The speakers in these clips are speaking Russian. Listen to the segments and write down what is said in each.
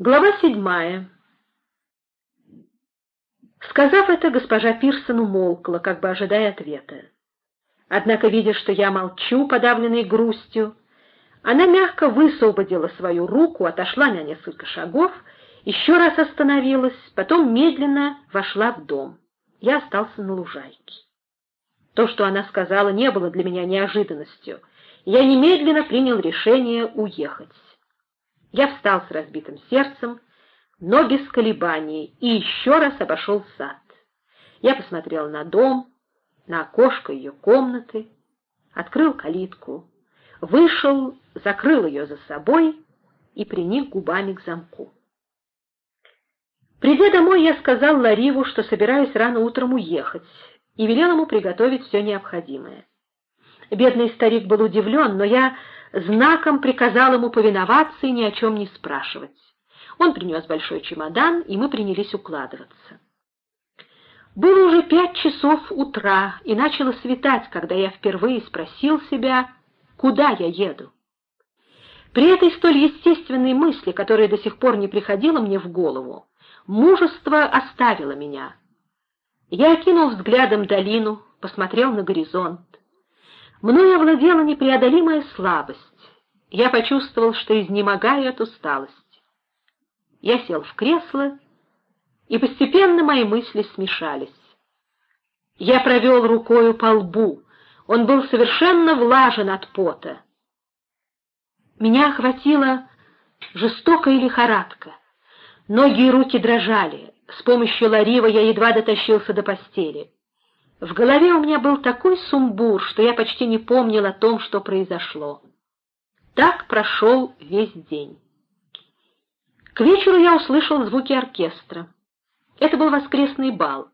Глава седьмая. Сказав это, госпожа Пирсон умолкла, как бы ожидая ответа. Однако, видя, что я молчу, подавленной грустью, она мягко высвободила свою руку, отошла на несколько шагов, еще раз остановилась, потом медленно вошла в дом. Я остался на лужайке. То, что она сказала, не было для меня неожиданностью. Я немедленно принял решение уехать. Я встал с разбитым сердцем, но без колебаний, и еще раз обошел сад. Я посмотрел на дом, на окошко ее комнаты, открыл калитку, вышел, закрыл ее за собой и приник губами к замку. Придя домой, я сказал Лариву, что собираюсь рано утром уехать, и велел ему приготовить все необходимое. Бедный старик был удивлен, но я знаком приказал ему повиноваться и ни о чем не спрашивать. Он принес большой чемодан, и мы принялись укладываться. Было уже пять часов утра, и начало светать, когда я впервые спросил себя, куда я еду. При этой столь естественной мысли, которая до сих пор не приходила мне в голову, мужество оставило меня. Я окинул взглядом долину, посмотрел на горизонт. Мною овладела непреодолимая слабость. Я почувствовал, что изнемогаю от усталости. Я сел в кресло, и постепенно мои мысли смешались. Я провел рукою по лбу, он был совершенно влажен от пота. Меня охватила жестокая лихорадка. Ноги и руки дрожали. С помощью Ларива я едва дотащился до постели. В голове у меня был такой сумбур, что я почти не помнил о том, что произошло. Так прошел весь день. К вечеру я услышал звуки оркестра. Это был воскресный бал,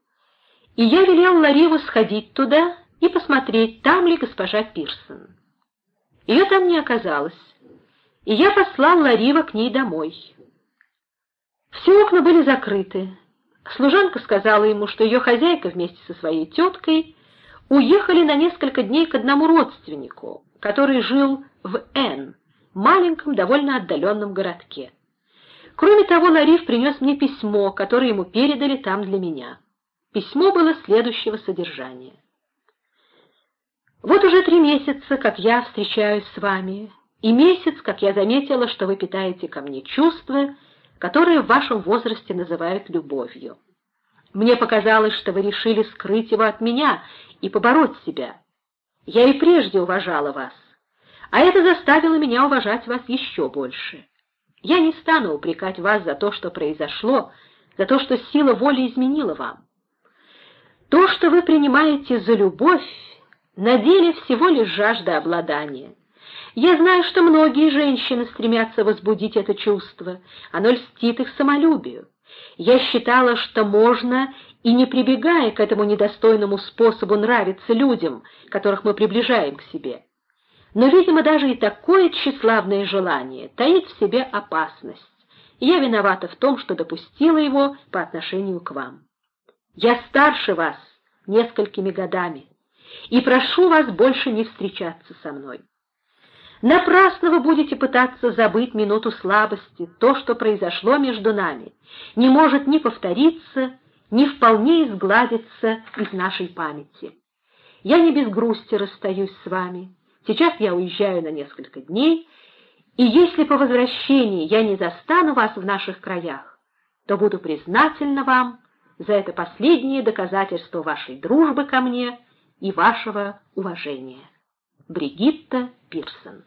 и я велел Лариву сходить туда и посмотреть, там ли госпожа Пирсон. Ее там не оказалось, и я послал Ларива к ней домой. Все окна были закрыты, Служанка сказала ему, что ее хозяйка вместе со своей теткой уехали на несколько дней к одному родственнику, который жил в Н, маленьком, довольно отдаленном городке. Кроме того, Лариф принес мне письмо, которое ему передали там для меня. Письмо было следующего содержания. «Вот уже три месяца, как я встречаюсь с вами, и месяц, как я заметила, что вы питаете ко мне чувства, которые в вашем возрасте называют любовью. Мне показалось, что вы решили скрыть его от меня и побороть себя. Я и прежде уважала вас, а это заставило меня уважать вас еще больше. Я не стану упрекать вас за то, что произошло, за то, что сила воли изменила вам. То, что вы принимаете за любовь, на деле всего лишь жажда обладания. Я знаю, что многие женщины стремятся возбудить это чувство, оно льстит их самолюбию. Я считала, что можно, и не прибегая к этому недостойному способу нравиться людям, которых мы приближаем к себе. Но, видимо, даже и такое тщеславное желание таит в себе опасность, и я виновата в том, что допустила его по отношению к вам. Я старше вас несколькими годами, и прошу вас больше не встречаться со мной. Напрасно вы будете пытаться забыть минуту слабости, то, что произошло между нами, не может ни повториться, ни вполне изгладиться из нашей памяти. Я не без грусти расстаюсь с вами. Сейчас я уезжаю на несколько дней, и если по возвращении я не застану вас в наших краях, то буду признательна вам за это последнее доказательство вашей дружбы ко мне и вашего уважения. Бригитта Пирсон